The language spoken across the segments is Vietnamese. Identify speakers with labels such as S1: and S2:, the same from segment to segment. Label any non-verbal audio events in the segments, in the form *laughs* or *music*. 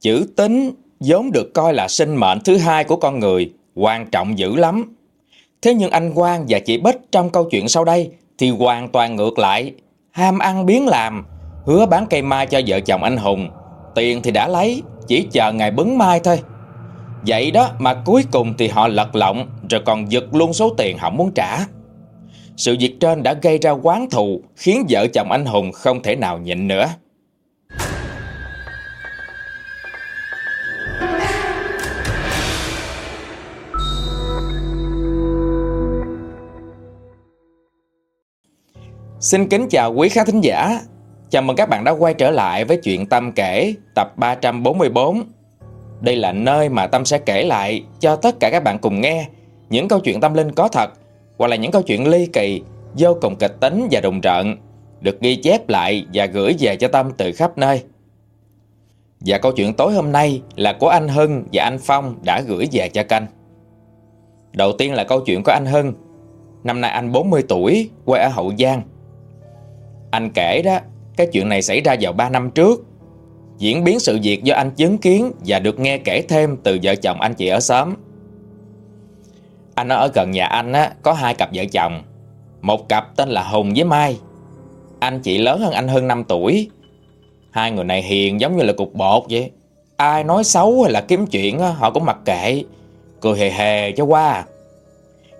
S1: Chữ tính vốn được coi là sinh mệnh thứ hai của con người, quan trọng dữ lắm. Thế nhưng anh Quang và chị Bích trong câu chuyện sau đây thì hoàn toàn ngược lại, ham ăn biến làm, hứa bán cây mai cho vợ chồng anh Hùng. Tiền thì đã lấy, chỉ chờ ngày bứng mai thôi. Vậy đó mà cuối cùng thì họ lật lọng rồi còn giật luôn số tiền họ muốn trả. Sự việc trên đã gây ra quán thù khiến vợ chồng anh Hùng không thể nào nhịn nữa. Xin kính chào quý khán thính giả. Chào mừng các bạn đã quay trở lại với chuyện Tâm kể tập 344. Đây là nơi mà Tâm sẽ kể lại cho tất cả các bạn cùng nghe những câu chuyện tâm linh có thật hoặc là những câu chuyện ly kỳ, vô cùng kịch tính và đồng trận được ghi chép lại và gửi về cho Tâm từ khắp nơi. Và câu chuyện tối hôm nay là của anh Hưng và anh Phong đã gửi về cho kênh. Đầu tiên là câu chuyện của anh Hưng. Năm nay anh 40 tuổi, quê ở Hậu Giang. Anh kể đó, cái chuyện này xảy ra vào 3 năm trước. Diễn biến sự việc do anh chứng kiến và được nghe kể thêm từ vợ chồng anh chị ở xóm. Anh ở gần nhà anh á, có hai cặp vợ chồng. Một cặp tên là Hùng với Mai. Anh chị lớn hơn anh hơn 5 tuổi. Hai người này hiền giống như là cục bột vậy. Ai nói xấu hay là kiếm chuyện á, họ cũng mặc kệ. Cười hề hề cho qua.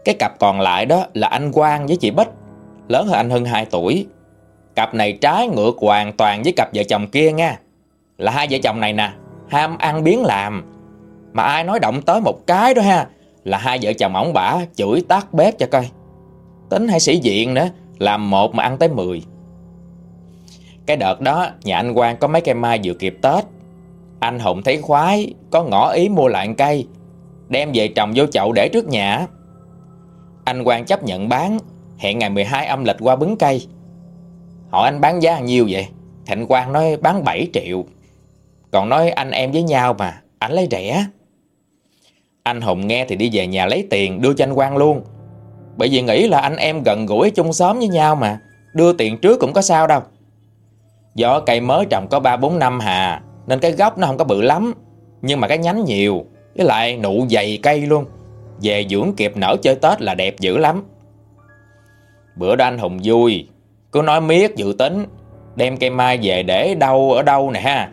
S1: Cái cặp còn lại đó là anh Quang với chị Bích. Lớn hơn anh hơn 2 tuổi. Cặp này trái ngược hoàn toàn với cặp vợ chồng kia nha. Là hai vợ chồng này nè, Ham ăn biến làm. Mà ai nói động tới một cái đó ha, Là hai vợ chồng ổng bả chửi tắt bếp cho coi. Tính hay sĩ diện nữa, Làm một mà ăn tới mười. Cái đợt đó, Nhà anh Quang có mấy cây mai vừa kịp Tết. Anh Hùng thấy khoái, Có ngỏ ý mua lại cây, Đem về trồng vô chậu để trước nhà. Anh Quang chấp nhận bán, Hẹn ngày 12 âm lịch qua bứng cây. Hỏi anh bán giá nhiêu vậy? Thịnh Quang nói bán 7 triệu. Còn nói anh em với nhau mà, Anh lấy rẻ. Anh Hùng nghe thì đi về nhà lấy tiền, Đưa cho anh Quang luôn. Bởi vì nghĩ là anh em gần gũi chung xóm với nhau mà, Đưa tiền trước cũng có sao đâu. Do cây mới trồng có 3-4 năm hà, Nên cái gốc nó không có bự lắm, Nhưng mà cái nhánh nhiều, Với lại nụ dày cây luôn. Về dưỡng kịp nở chơi Tết là đẹp dữ lắm. Bữa đó anh Hùng vui cứ nói miết dự tính, Đem cây mai về để đâu ở đâu nè ha.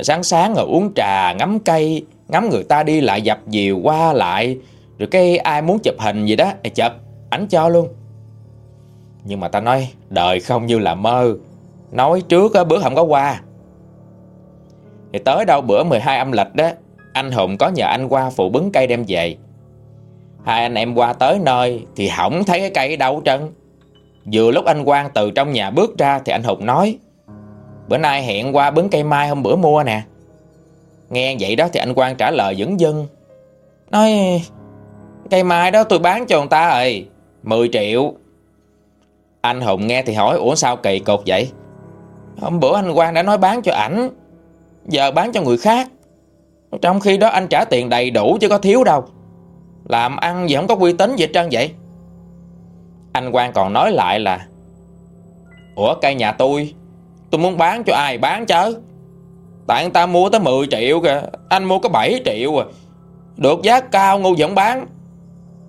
S1: Sáng sáng rồi uống trà, ngắm cây, Ngắm người ta đi lại dập dìu qua lại. Rồi cái ai muốn chụp hình gì đó, Thì chụp, ảnh cho luôn. Nhưng mà ta nói, đời không như là mơ. Nói trước bữa không có qua. Thì tới đâu bữa 12 âm lịch đó, Anh Hùng có nhờ anh qua phụ bứng cây đem về. Hai anh em qua tới nơi Thì không thấy cái cây đâu trơn. Vừa lúc anh Quang từ trong nhà bước ra Thì anh Hùng nói, Bữa nay hẹn qua bứng cây mai hôm bữa mua nè. Nghe vậy đó thì anh Quang trả lời dững dưng, Nói, Cây mai đó tôi bán cho người ta rồi 10 triệu. Anh Hùng nghe thì hỏi, Ủa sao kỳ cục vậy? Hôm bữa anh Quang đã nói bán cho ảnh, Giờ bán cho người khác. Trong khi đó anh trả tiền đầy đủ chứ có thiếu đâu. Làm ăn gì không có uy tín gì hết trơn vậy? Anh Quang còn nói lại là, Ủa, cây nhà tôi Tôi muốn bán cho ai bán chứ? Tại người ta mua tới 10 triệu kìa, Anh mua có 7 triệu à. Được giá cao ngu vẫn bán.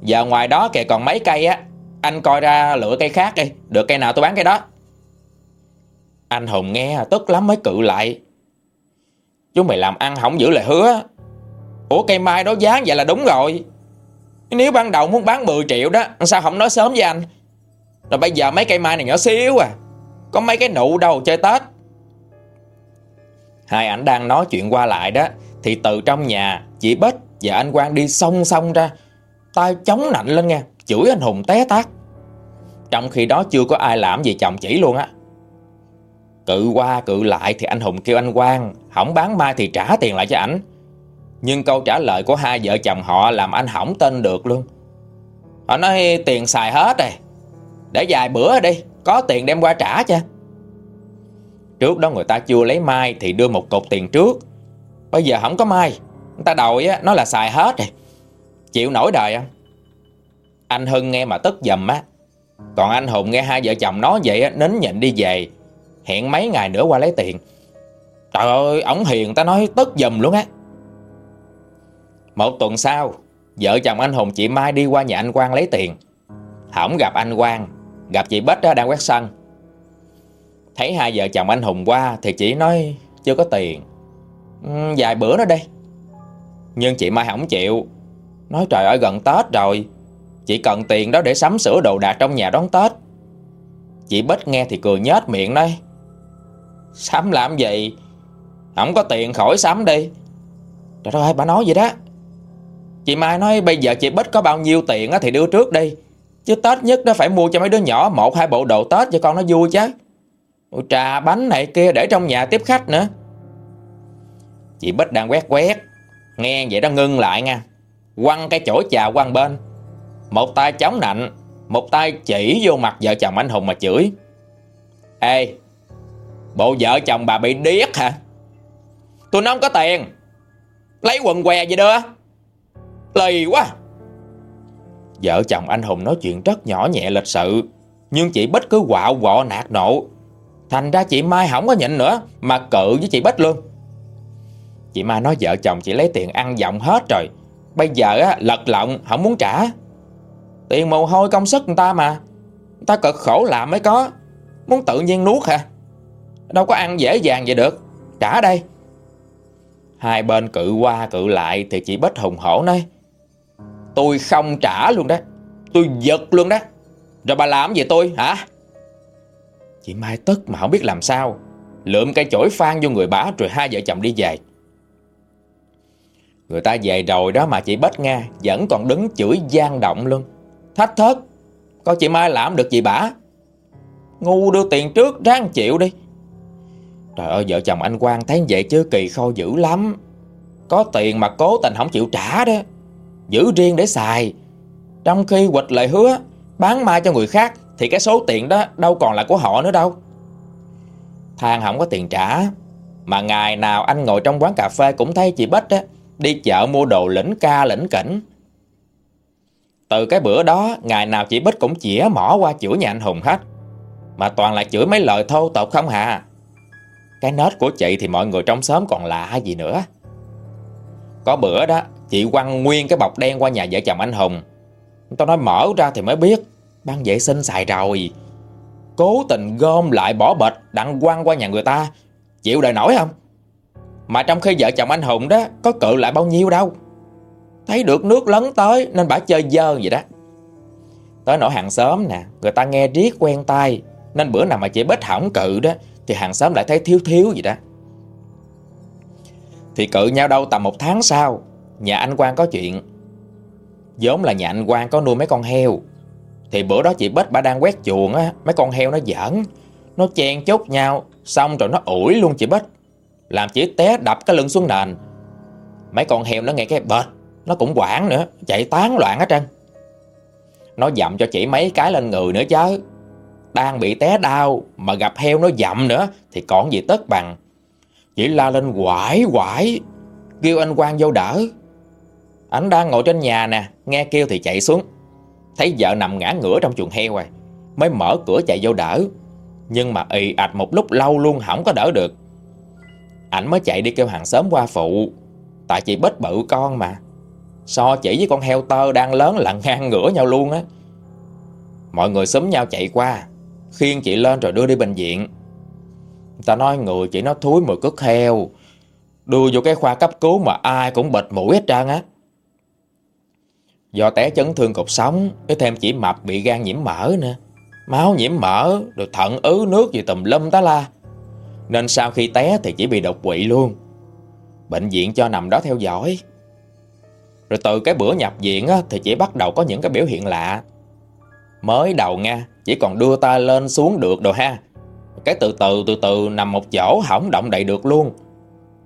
S1: Giờ ngoài đó kìa còn mấy cây á. Anh coi ra lựa cây khác đi, Được cây nào tôi bán cây đó. Anh Hùng nghe tức lắm mới cự lại. Chúng mày làm ăn không giữ lời hứa. Ủa, cây mai đó giá vậy là đúng rồi nếu ban đầu muốn bán 10 triệu đó Sao không nói sớm với anh? Rồi bây giờ mấy cây mai này nhỏ xíu à. Có mấy cái nụ đâu chơi Tết. Hai ảnh đang nói chuyện qua lại đó, Thì từ trong nhà, Chị Bích và anh Quang đi song song ra. Tay chống nạnh lên nha Chửi anh Hùng té tát. Trong khi đó chưa có ai làm gì chồng chỉ luôn á. Cự qua cự lại thì anh Hùng kêu anh Quang, Không bán mai thì trả tiền lại cho ảnh nhưng câu trả lời của hai vợ chồng họ làm anh hỏng tên được luôn. Họ nói tiền xài hết rồi. Để vài bữa đi, có tiền đem qua trả cho. Trước đó người ta chưa lấy mai thì đưa một cục tiền trước. Bây giờ không có mai, người ta đòi á, nó là xài hết rồi. Chịu nổi đời không? Anh Hưng nghe mà tức dầm á. Còn anh Hùng nghe hai vợ chồng nói vậy á, nín nhịn đi về. Hẹn mấy ngày nữa qua lấy tiền. Trời ơi ổng hiền ta nói tức dùm luôn á một tuần sau, Vợ chồng anh Hùng chị Mai đi qua nhà anh Quang lấy tiền. Hổng gặp anh Quang, Gặp chị Bích đang quét sân. Thấy hai vợ chồng anh Hùng qua Thì chị nói chưa có tiền. Ừ, vài bữa nữa đây Nhưng chị Mai không chịu. Nói trời ơi, gần Tết rồi. Chị cần tiền đó để sắm sửa đồ đạc trong nhà đón Tết. Chị Bích nghe thì cười nhếch miệng nói, Sắm làm gì? Không có tiền khỏi sắm đi. Trời ơi bà nói vậy đó. Chị Mai nói, bây giờ chị Bích có bao nhiêu tiền thì đưa trước đi. Chứ Tết nhất nó phải mua cho mấy đứa nhỏ Một, hai bộ đồ Tết cho con nó vui chứ. Trà bánh này kia để trong nhà tiếp khách nữa. Chị Bích đang quét quét, Nghe vậy đó ngưng lại nha. Quăng cái chổi trà quăng bên. Một tay chống nạnh, Một tay chỉ vô mặt vợ chồng anh Hùng mà chửi. Ê, Bộ vợ chồng bà bị điếc hả? Tôi nó không có tiền. Lấy quần què gì đưa lầy quá. Vợ chồng anh Hùng nói chuyện rất nhỏ nhẹ lịch sự Nhưng chị Bích cứ quạo quọ nạt nộ. Thành ra chị Mai không có nhịn nữa Mà cự với chị Bích luôn. Chị Mai nói vợ chồng chị lấy tiền ăn giọng hết rồi. Bây giờ á, lật lọng không muốn trả. Tiền mồ hôi công sức người ta mà. Người ta cực khổ làm mới có. Muốn tự nhiên nuốt hả? Đâu có ăn dễ dàng vậy được. Trả đây. Hai bên cự qua cự lại Thì chị Bích hùng hổ nói Tôi không trả luôn đó. Tôi giật luôn đó. Rồi bà làm gì tôi, hả? Chị Mai tức mà không biết làm sao. Lượm cây chổi phan vô người bả Rồi hai vợ chồng đi về. Người ta về rồi đó mà chị Bách Nga Vẫn còn đứng chửi gian động luôn. Thách thớt Coi chị Mai làm được gì bả Ngu đưa tiền trước, ráng chịu đi. Trời ơi, vợ chồng anh Quang thấy vậy chứ kỳ khô dữ lắm. Có tiền mà cố tình không chịu trả đó. Giữ riêng để xài. Trong khi quịch lời hứa Bán mai cho người khác, Thì cái số tiền đó đâu còn là của họ nữa đâu. Thang không có tiền trả, Mà ngày nào anh ngồi trong quán cà phê Cũng thấy chị Bích á, Đi chợ mua đồ lĩnh ca, lĩnh kỉnh. Từ cái bữa đó, Ngày nào chị Bích cũng chỉa mỏ qua chửi nhà anh Hùng hết. Mà toàn là chửi mấy lời thô tục không hà. Cái nết của chị thì mọi người trong xóm còn lạ gì nữa. Có bữa đó Chị quăng nguyên cái bọc đen qua nhà vợ chồng anh Hùng. Tao nói mở ra thì mới biết, Ban vệ sinh xài rồi. Cố tình gom lại bỏ bịch Đặng quăng qua nhà người ta. Chịu đời nổi không? Mà trong khi vợ chồng anh Hùng đó, Có cự lại bao nhiêu đâu. Thấy được nước lấn tới, Nên bà chơi dơ vậy đó. Tới nỗi hàng xóm nè, Người ta nghe riết quen tay Nên bữa nào mà chị Bích hỏng cự đó, Thì hàng xóm lại thấy thiếu thiếu gì đó. Thì cự nhau đâu tầm một tháng sau Nhà anh Quang có chuyện. Vốn là nhà anh Quang có nuôi mấy con heo. Thì bữa đó chị Bích bà đang quét chuồng á, Mấy con heo nó giỡn. Nó chen chốt nhau, Xong rồi nó ủi luôn chị Bích. Làm chị té đập cái lưng xuống nền. Mấy con heo nó nghe cái bệt, Nó cũng quảng nữa, Chạy tán loạn hết trơn. Nó dậm cho chị mấy cái lên người nữa chứ. Đang bị té đau, Mà gặp heo nó dậm nữa, Thì còn gì tất bằng. Chỉ la lên quải quải, Kêu anh Quang vô đỡ anh đang ngồi trên nhà nè, Nghe kêu thì chạy xuống. Thấy vợ nằm ngã ngửa trong chuồng heo rồi, Mới mở cửa chạy vô đỡ. Nhưng mà ì ạch một lúc lâu luôn không có đỡ được. Ảnh mới chạy đi kêu hàng xóm qua phụ, Tại chị bết bự con mà. So chỉ với con heo tơ đang lớn là ngang ngửa nhau luôn á. Mọi người xúm nhau chạy qua, Khiêng chị lên rồi đưa đi bệnh viện. Ta nói người chị nó thúi mùi cất heo, Đưa vô cái khoa cấp cứu mà ai cũng bịt mũi hết trơn á. Do té chấn thương cột sống cái thêm chỉ mập bị gan nhiễm mỡ nữa. Máu nhiễm mỡ Rồi thận ứ nước gì tùm lum tá la. Nên sau khi té thì chỉ bị đột quỵ luôn. Bệnh viện cho nằm đó theo dõi. Rồi từ cái bữa nhập viện á, Thì chỉ bắt đầu có những cái biểu hiện lạ. Mới đầu nha Chỉ còn đưa ta lên xuống được đồ ha. Cái từ từ từ từ nằm một chỗ hỏng động đậy được luôn.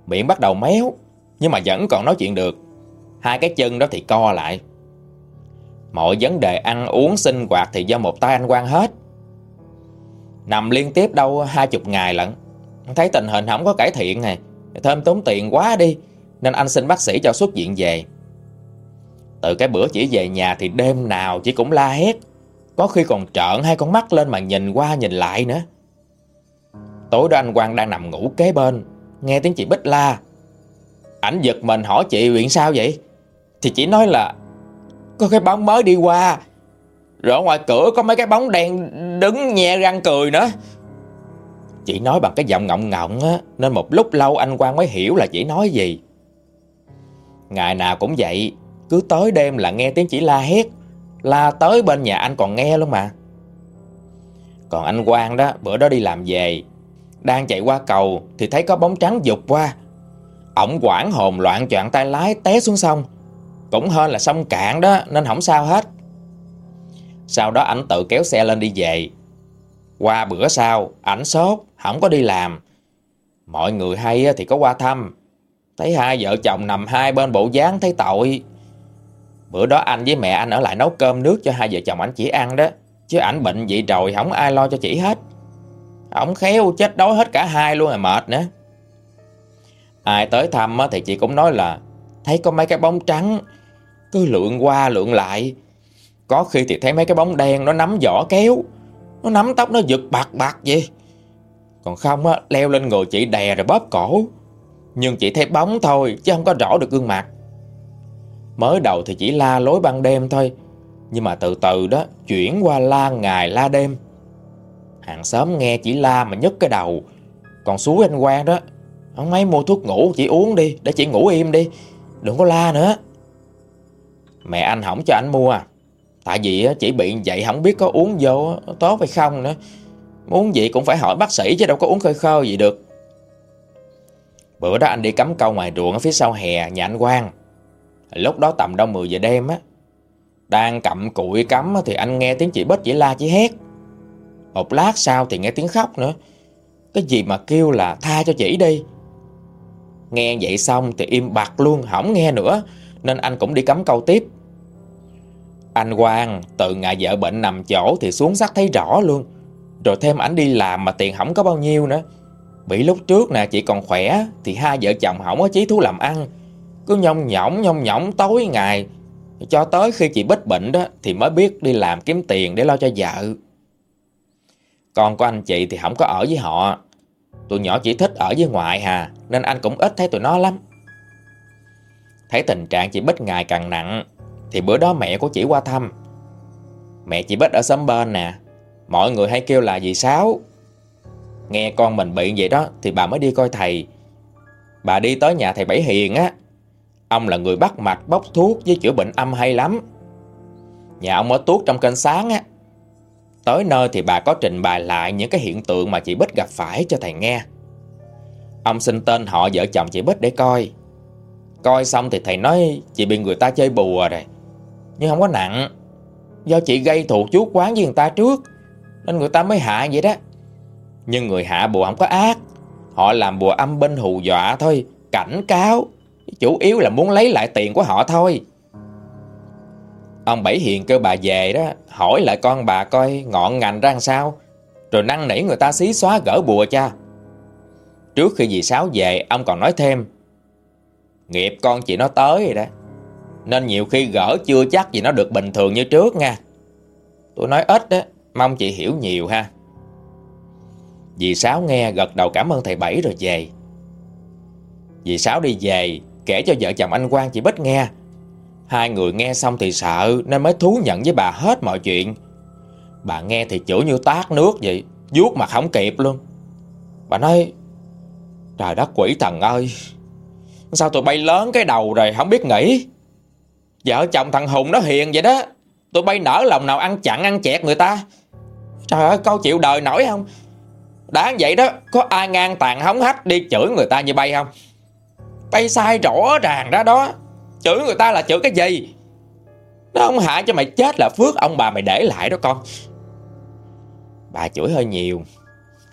S1: Miệng bắt đầu méo Nhưng mà vẫn còn nói chuyện được. Hai cái chân đó thì co lại. Mọi vấn đề ăn, uống, sinh hoạt thì do một tay anh quan hết. Nằm liên tiếp đâu hai chục ngày lận. Thấy tình hình không có cải thiện này Thêm tốn tiền quá đi, Nên anh xin bác sĩ cho xuất viện về. Từ cái bữa chỉ về nhà thì đêm nào chỉ cũng la hét. Có khi còn trợn hai con mắt lên mà nhìn qua nhìn lại nữa. Tối đó anh Quang đang nằm ngủ kế bên, Nghe tiếng chị Bích la. Ảnh giật mình hỏi chị chuyện sao vậy? Thì chị nói là có cái bóng mới đi qua. Rồi ở ngoài cửa có mấy cái bóng đen Đứng nhe răng cười nữa. Chị nói bằng cái giọng ngọng ngọng á, Nên một lúc lâu anh Quang mới hiểu là chị nói gì. Ngày nào cũng vậy, Cứ tới đêm là nghe tiếng chỉ la hét, La tới bên nhà anh còn nghe luôn mà. Còn anh Quang đó, Bữa đó đi làm về, Đang chạy qua cầu Thì thấy có bóng trắng dục qua. Ổng quảng hồn loạn choạng tay lái té xuống sông. Cũng hơn là sông cạn đó, Nên không sao hết. Sau đó ảnh tự kéo xe lên đi về. Qua bữa sau, Ảnh sốt, Không có đi làm. Mọi người hay thì có qua thăm. Thấy hai vợ chồng nằm hai bên bộ dáng thấy tội. Bữa đó anh với mẹ anh ở lại nấu cơm nước cho hai vợ chồng anh chỉ ăn đó, Chứ ảnh bệnh vậy rồi không ai lo cho chị hết. Ông khéo chết đói hết cả hai luôn rồi mệt nữa. Ai tới thăm thì chị cũng nói là, Thấy có mấy cái bóng trắng cứ lượn qua lượn lại. Có khi thì thấy mấy cái bóng đen Nó nắm vỏ kéo. Nó nắm tóc nó giật bạc bạc vậy. Còn không á, leo lên người chị đè rồi bóp cổ. Nhưng chị thấy bóng thôi, Chứ không có rõ được gương mặt. Mới đầu thì chỉ la lối ban đêm thôi. Nhưng mà từ từ đó, Chuyển qua la ngày la đêm. Hàng xóm nghe chỉ la mà nhức cái đầu. Còn suối anh Quang đó, Ông mấy mua thuốc ngủ, chị uống đi, Để chị ngủ im đi. Đừng có la nữa. Mẹ anh không cho anh mua. À Tại vì chỉ bị vậy không biết có uống vô tốt hay không nữa. Muốn gì cũng phải hỏi bác sĩ chứ đâu có uống khơi khơ gì được. Bữa đó anh đi cắm câu ngoài ruộng ở phía sau hè, nhà anh Quang. Lúc đó tầm đâu 10 giờ đêm á, Đang cặm cụi cắm thì anh nghe tiếng chị Bích chỉ la chỉ hét. Một lát sau thì nghe tiếng khóc nữa. Cái gì mà kêu là tha cho chị đi. Nghe vậy xong thì im bặt luôn, Không nghe nữa. Nên anh cũng đi cắm câu tiếp. Anh Quang, từ ngày vợ bệnh nằm chỗ Thì xuống sắc thấy rõ luôn. Rồi thêm ảnh đi làm mà tiền không có bao nhiêu nữa. Bị lúc trước nè chị còn khỏe, Thì hai vợ chồng không có chí thú làm ăn. Cứ nhông nhỏng nhông nhỏng tối ngày. Cho tới khi chị Bích bệnh đó, Thì mới biết đi làm kiếm tiền để lo cho vợ. Con của anh chị thì không có ở với họ. Tụi nhỏ chỉ thích ở với ngoại hà, Nên anh cũng ít thấy tụi nó lắm. Thấy tình trạng chị Bích ngày càng nặng thì bữa đó mẹ của chị qua thăm. Mẹ chị Bích ở xóm bên nè. Mọi người hay kêu là dì Sáu. Nghe con mình bị vậy đó Thì bà mới đi coi thầy. Bà đi tới nhà thầy Bảy Hiền á. Ông là người bắt mạch, bốc thuốc với chữa bệnh âm hay lắm. Nhà ông ở tuốt trong kênh sáng á. Tới nơi thì bà có trình bày lại những cái hiện tượng mà chị Bích gặp phải cho thầy nghe. Ông xin tên họ vợ chồng chị Bích để coi. Coi xong thì thầy nói, chị bị người ta chơi bùa rồi. Nhưng không có nặng. Do chị gây thù chuốc quán với người ta trước. Nên người ta mới hạ vậy đó. Nhưng người hạ bùa không có ác. Họ làm bùa âm binh hù dọa thôi. Cảnh cáo. Chủ yếu là muốn lấy lại tiền của họ thôi. Ông Bảy Hiền kêu bà về đó, Hỏi lại con bà coi ngọn ngành ra sao Rồi năn nỉ người ta xí xóa gỡ bùa cha Trước khi dì Sáu về, Ông còn nói thêm Nghiệp con chị nó tới rồi đó nên nhiều khi gỡ chưa chắc gì nó được bình thường như trước nha Tôi nói ít đó Mong chị hiểu nhiều ha Dì Sáu nghe gật đầu cảm ơn thầy Bảy rồi về Dì Sáu đi về Kể cho vợ chồng anh Quang chị Bích nghe Hai người nghe xong thì sợ nên mới thú nhận với bà hết mọi chuyện. Bà nghe thì chửi như tát nước vậy, vuốt mặt không kịp luôn. Bà nói, trời đất quỷ thần ơi, sao tụi bay lớn cái đầu rồi không biết nghĩ. Vợ chồng thằng Hùng nó hiền vậy đó, tụi bay nở lòng nào ăn chặn ăn chẹt người ta. Trời ơi, câu chịu đời nổi không? Đáng vậy đó, có ai ngang tàn hống hách đi chửi người ta như bay không? Bay sai rõ ràng đó đó. Chửi người ta là chửi cái gì Nó không hại cho mày chết là phước ông bà mày để lại đó con Bà chửi hơi nhiều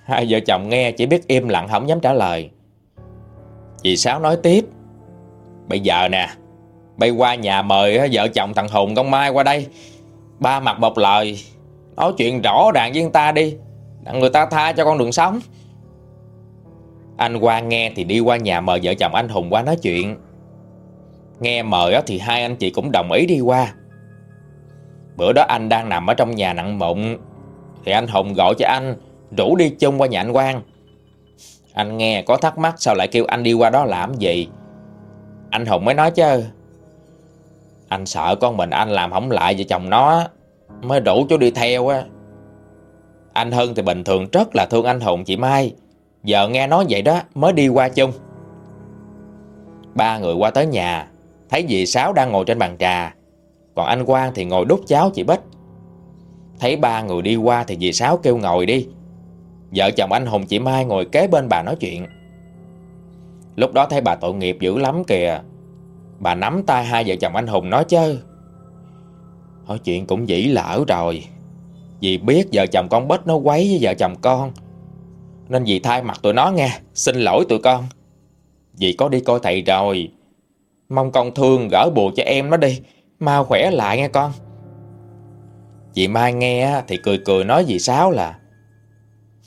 S1: Hai vợ chồng nghe chỉ biết im lặng không dám trả lời Dì Sáu nói tiếp Bây giờ nè Bay qua nhà mời vợ chồng thằng Hùng con Mai qua đây. Ba mặt bọc lời, Nói chuyện rõ ràng với người ta đi, Đặng người ta tha cho con đường sống. Anh Quang nghe thì đi qua nhà mời vợ chồng anh Hùng qua nói chuyện. Nghe mời thì hai anh chị cũng đồng ý đi qua. Bữa đó anh đang nằm ở trong nhà nặng mụn, Thì anh Hùng gọi cho anh, Rủ đi chung qua nhà anh Quang. Anh nghe có thắc mắc sao lại kêu anh đi qua đó làm gì. Anh Hùng mới nói chứ anh sợ con mình anh làm hỏng lại vợ chồng nó Mới đủ chú đi theo á. Anh Hân thì bình thường rất là thương anh Hùng chị Mai. Giờ nghe nói vậy đó, mới đi qua chung. Ba người qua tới nhà, Thấy dì Sáu đang ngồi trên bàn trà. Còn anh Quang thì ngồi đút cháo chị Bích. Thấy ba người đi qua thì dì Sáu kêu ngồi đi. Vợ chồng anh Hùng, chị Mai ngồi kế bên bà nói chuyện. Lúc đó thấy bà tội nghiệp dữ lắm kìa. Bà nắm tay hai vợ chồng anh Hùng nói chứ. Hỏi chuyện cũng dĩ lỡ rồi. Vì biết vợ chồng con Bết nó quấy với vợ chồng con. Nên vì thay mặt tụi nó nghe, Xin lỗi tụi con. Vì có đi coi thầy rồi, Mong con thương gỡ bùa cho em nó đi. Mau khỏe lại nghe con. Chị Mai nghe thì cười cười nói gì sao là,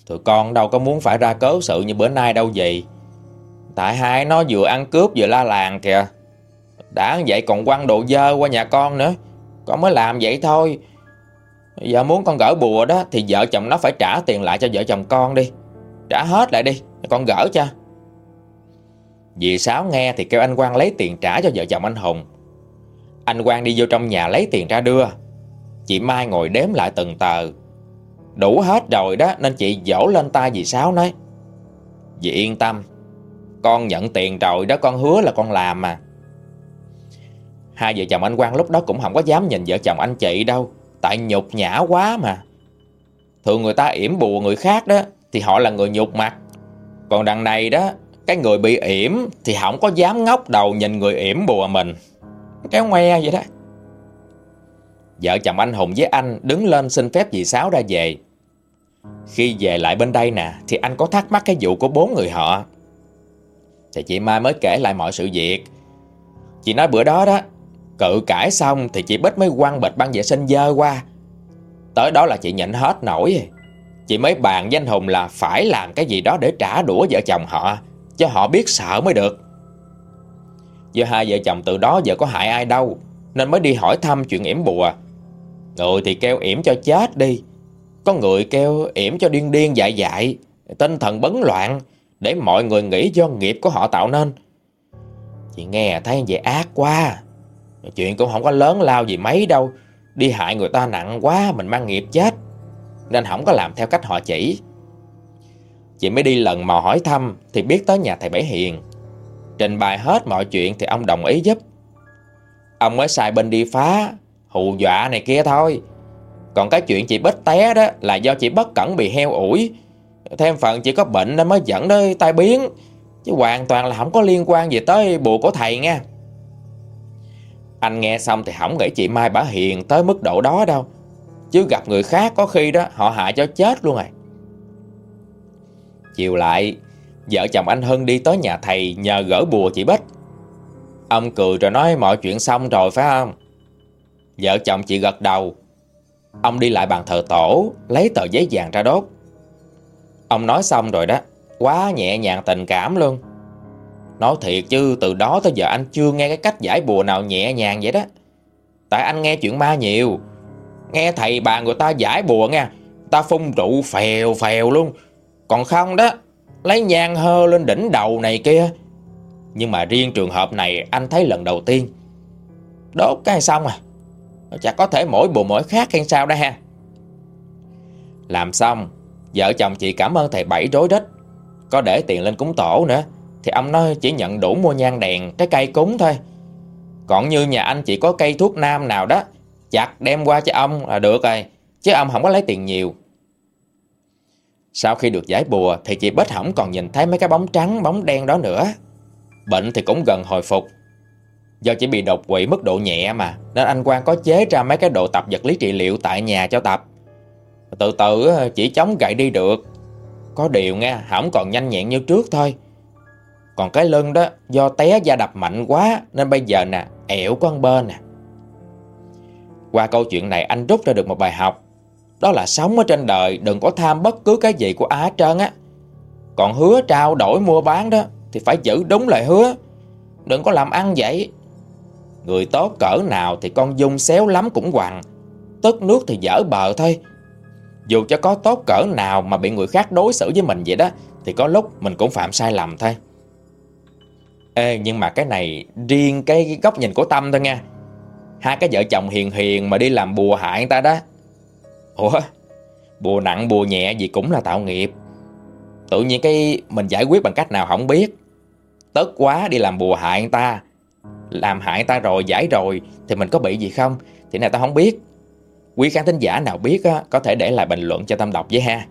S1: Tụi con đâu có muốn phải ra cớ sự như bữa nay đâu gì Tại hai nó vừa ăn cướp vừa la làng kìa. Đã vậy còn quăng đồ dơ qua nhà con nữa. Con mới làm vậy thôi. Giờ muốn con gỡ bùa đó Thì vợ chồng nó phải trả tiền lại cho vợ chồng con đi. Trả hết lại đi, Con gỡ cho. Dì Sáu nghe thì kêu anh Quang lấy tiền trả cho vợ chồng anh Hùng. Anh Quang đi vô trong nhà lấy tiền ra đưa. Chị Mai ngồi đếm lại từng tờ. Đủ hết rồi đó, Nên chị dỗ lên tay dì Sáu nói. Dì yên tâm, Con nhận tiền rồi đó, con hứa là con làm mà. Hai vợ chồng anh Quang lúc đó cũng không có dám nhìn vợ chồng anh chị đâu, Tại nhục nhã quá mà. Thường người ta yểm bùa người khác đó, Thì họ là người nhục mặt. Còn đằng này đó, Cái người bị yểm Thì không có dám ngóc đầu nhìn người yểm bùa mình. Kéo ngoe vậy đó. Vợ chồng anh Hùng với anh đứng lên xin phép dì Sáu ra về. Khi về lại bên đây nè, Thì anh có thắc mắc cái vụ của bốn người họ. Thì chị Mai mới kể lại mọi sự việc. Chị nói bữa đó đó Cự cãi xong thì chị Bích mới quăng bịch băng vệ sinh dơ qua. Tới đó là chị nhịn hết nổi. Chị mới bàn với anh Hùng là phải làm cái gì đó để trả đũa vợ chồng họ, Cho họ biết sợ mới được. Giờ hai vợ chồng từ đó giờ có hại ai đâu, Nên mới đi hỏi thăm chuyện yểm bùa. Người thì kêu yểm cho chết đi, Có người kêu yểm cho điên điên dại dại, Tinh thần bấn loạn, Để mọi người nghĩ do nghiệp của họ tạo nên. Chị nghe thấy vậy ác quá. Chuyện cũng không có lớn lao gì mấy đâu. Đi hại người ta nặng quá, Mình mang nghiệp chết. Nên không có làm theo cách họ chỉ. Chị mới đi lần mò hỏi thăm, Thì biết tới nhà thầy Bảy Hiền. Trình bày hết mọi chuyện Thì ông đồng ý giúp. Ông mới sai bên đi phá, Hù dọa này kia thôi. Còn cái chuyện chị Bích té đó Là do chị bất cẩn bị heo ủi. Thêm phần chị có bệnh nên mới dẫn đến tai biến. Chứ hoàn toàn là không có liên quan gì tới bùa của thầy nha anh nghe xong thì không nghĩ chị Mai bả hiền tới mức độ đó đâu. Chứ gặp người khác có khi đó, họ hại cho chết luôn rồi Chiều lại, Vợ chồng anh Hân đi tới nhà thầy nhờ gỡ bùa chị Bích. Ông cười rồi nói mọi chuyện xong rồi phải không? Vợ chồng chị gật đầu. Ông đi lại bàn thờ tổ, Lấy tờ giấy vàng ra đốt. Ông nói xong rồi đó, Quá nhẹ nhàng tình cảm luôn. Nói thiệt chứ, từ đó tới giờ anh chưa nghe cái cách giải bùa nào nhẹ nhàng vậy đó. Tại anh nghe chuyện ma nhiều. Nghe thầy bà người ta giải bùa nha Ta phun rượu phèo phèo luôn. Còn không đó, Lấy nhang hơ lên đỉnh đầu này kia. Nhưng mà riêng trường hợp này Anh thấy lần đầu tiên. Đốt cái xong à? Chắc có thể mỗi bùa mỗi khác hay sao đây ha? Làm xong, Vợ chồng chị cảm ơn thầy Bảy rối rít. Có để tiền lên cúng tổ nữa. Thì ông nói chỉ nhận đủ mua nhang đèn Trái cây cúng thôi. Còn như nhà anh chỉ có cây thuốc nam nào đó, Chặt đem qua cho ông là được rồi, Chứ ông không có lấy tiền nhiều. Sau khi được giải bùa Thì chị Bích không còn nhìn thấy mấy cái bóng trắng, Bóng đen đó nữa. Bệnh thì cũng gần hồi phục. Do chỉ bị đột quỵ mức độ nhẹ mà, Nên anh Quang có chế ra mấy cái độ tập vật lý trị liệu tại nhà cho tập. Từ từ chỉ chống gậy đi được. Có điều nghe, Không còn nhanh nhẹn như trước thôi. Còn cái lưng đó, Do té da đập mạnh quá, Nên bây giờ nè, ẻo con bên nè. Qua câu chuyện này, anh rút ra được một bài học. Đó là sống ở trên đời, Đừng có tham bất cứ cái gì của ai hết trơn á. Còn hứa trao đổi mua bán đó, Thì phải giữ đúng lời hứa. Đừng có làm ăn vậy. Người tốt cỡ nào thì con dung xéo lắm cũng quằn. Tức nước thì dở bờ thôi. Dù cho có tốt cỡ nào mà bị người khác đối xử với mình vậy đó, Thì có lúc mình cũng phạm sai lầm thôi. Ê nhưng mà cái này riêng cái góc nhìn của Tâm thôi nha. Hai cái vợ chồng hiền hiền mà đi làm bùa hại người ta đó. Ủa Bùa nặng bùa nhẹ gì cũng là tạo nghiệp. Tự nhiên cái mình giải quyết bằng cách nào không biết. Tức quá đi làm bùa hại người ta. Làm hại người ta rồi giải rồi Thì mình có bị gì không? Thì này ta không biết. Quý khán thính giả nào biết á, có thể để lại bình luận cho Tâm đọc với ha.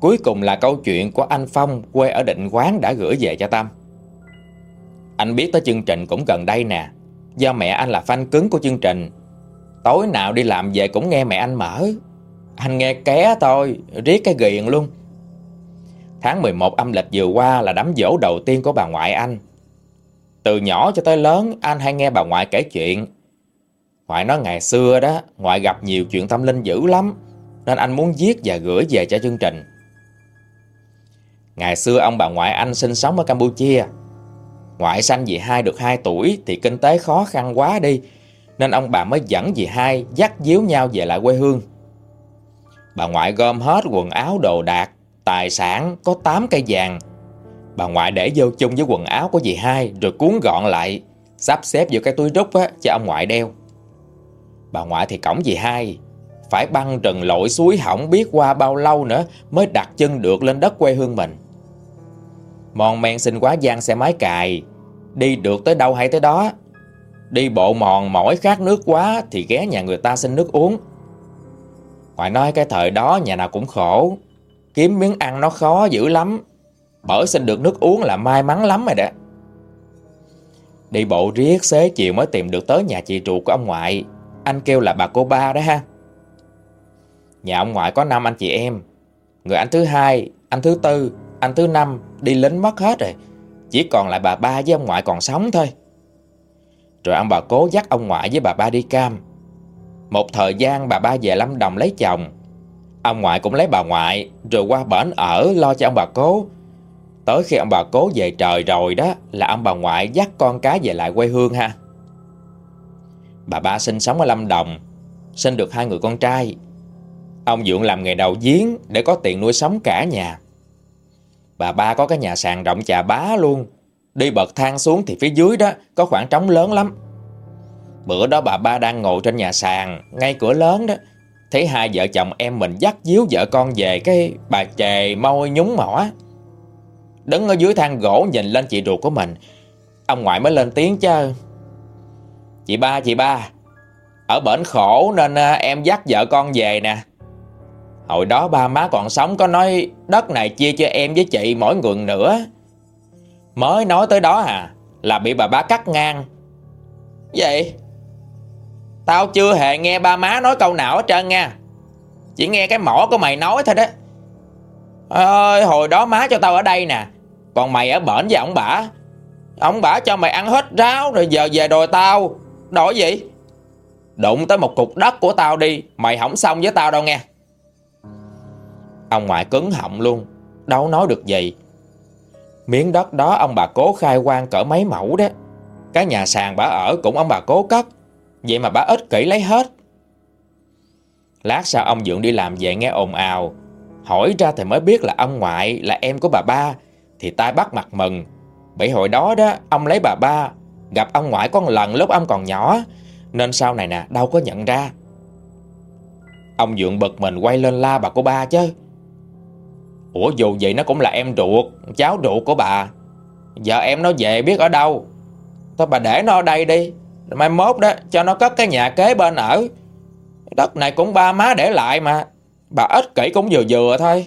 S1: Cuối cùng là câu chuyện của anh Phong quê ở Định Quán đã gửi về cho Tâm. Anh biết tới chương trình cũng gần đây nè. Do mẹ anh là fan cứng của chương trình. Tối nào đi làm về cũng nghe mẹ anh mở. Anh nghe ké thôi, Riết cái ghiền luôn. Tháng 11 âm lịch vừa qua là đám dỗ đầu tiên của bà ngoại anh. Từ nhỏ cho tới lớn, Anh hay nghe bà ngoại kể chuyện. Ngoại nói ngày xưa đó, Ngoại gặp nhiều chuyện tâm linh dữ lắm, Nên anh muốn viết và gửi về cho chương trình. Ngày xưa ông bà ngoại anh sinh sống ở Campuchia. Ngoại sanh dì hai được 2 tuổi Thì kinh tế khó khăn quá đi Nên ông bà mới dẫn dì hai Dắt díu nhau về lại quê hương. Bà ngoại gom hết quần áo đồ đạc Tài sản có 8 cây vàng. Bà ngoại để vô chung với quần áo của dì hai Rồi cuốn gọn lại Sắp xếp vô cái túi rút á, cho ông ngoại đeo. Bà ngoại thì cổng dì hai Phải băng rừng lội suối hỏng biết qua bao lâu nữa Mới đặt chân được lên đất quê hương mình. Mòn men xin quá gian xe máy cài. Đi được tới đâu hay tới đó. Đi bộ mòn mỏi khát nước quá Thì ghé nhà người ta xin nước uống. Ngoại nói cái thời đó nhà nào cũng khổ. Kiếm miếng ăn nó khó dữ lắm. Bởi xin được nước uống là may mắn lắm rồi đó. Đi bộ riết xế chiều mới tìm được tới nhà chị ruột của ông ngoại. Anh kêu là bà cô ba đó ha. Nhà ông ngoại có năm anh chị em. Người anh thứ hai, anh thứ tư, anh thứ năm đi lính mất hết rồi. Chỉ còn lại bà ba với ông ngoại còn sống thôi. Rồi ông bà cố dắt ông ngoại với bà ba đi cam. Một thời gian bà ba về Lâm Đồng lấy chồng. Ông ngoại cũng lấy bà ngoại, Rồi qua bển ở lo cho ông bà cố. Tới khi ông bà cố về trời rồi đó, Là ông bà ngoại dắt con cái về lại quê hương ha. Bà ba sinh sống ở Lâm Đồng, Sinh được hai người con trai. Ông Dượng làm nghề đầu giếng Để có tiền nuôi sống cả nhà. Bà ba có cái nhà sàn rộng chà bá luôn. Đi bậc thang xuống thì phía dưới đó Có khoảng trống lớn lắm. Bữa đó bà ba đang ngồi trên nhà sàn, Ngay cửa lớn đó. Thấy hai vợ chồng em mình dắt díu vợ con về Cái bà chề môi nhúng mỏ. Đứng ở dưới thang gỗ nhìn lên chị ruột của mình. Ông ngoại mới lên tiếng chứ. Chị ba chị ba, Ở bển khổ nên à, em dắt vợ con về nè. Hồi đó ba má còn sống có nói, Đất này chia cho em với chị mỗi người nữa. Mới nói tới đó à Là bị bà bá cắt ngang. Vậy, Tao chưa hề nghe ba má nói câu nào hết trơn nha. Chỉ nghe cái mỏ của mày nói thôi đó. Ơi hồi đó má cho tao ở đây nè, Còn mày ở bển với ông bả. Ông bả cho mày ăn hết ráo Rồi giờ về đòi tao. Đổi gì? Đụng tới một cục đất của tao đi, Mày không xong với tao đâu nghe. Ông ngoại cứng họng luôn. Đâu nói được gì. Miếng đất đó ông bà cố khai quan cỡ mấy mẫu đó Cái nhà sàn bà ở cũng ông bà cố cất. Vậy mà bà ích kỷ lấy hết. Lát sau ông Dượng đi làm về nghe ồn ào. Hỏi ra thì mới biết là ông ngoại là em của bà ba, Thì tai bắt mặt mừng. Bởi hồi đó đó, ông lấy bà ba, Gặp ông ngoại có một lần lúc ông còn nhỏ. Nên sau này nè, đâu có nhận ra. Ông Dượng bực mình quay lên la bà của ba chứ. Ủa, dù vậy nó cũng là em ruột, Cháu ruột của bà. Giờ em nó về biết ở đâu? Thôi bà để nó ở đây đi. Mai mốt đó, cho nó cất cái nhà kế bên ở. Đất này cũng ba má để lại mà. Bà ích kỷ cũng vừa vừa thôi.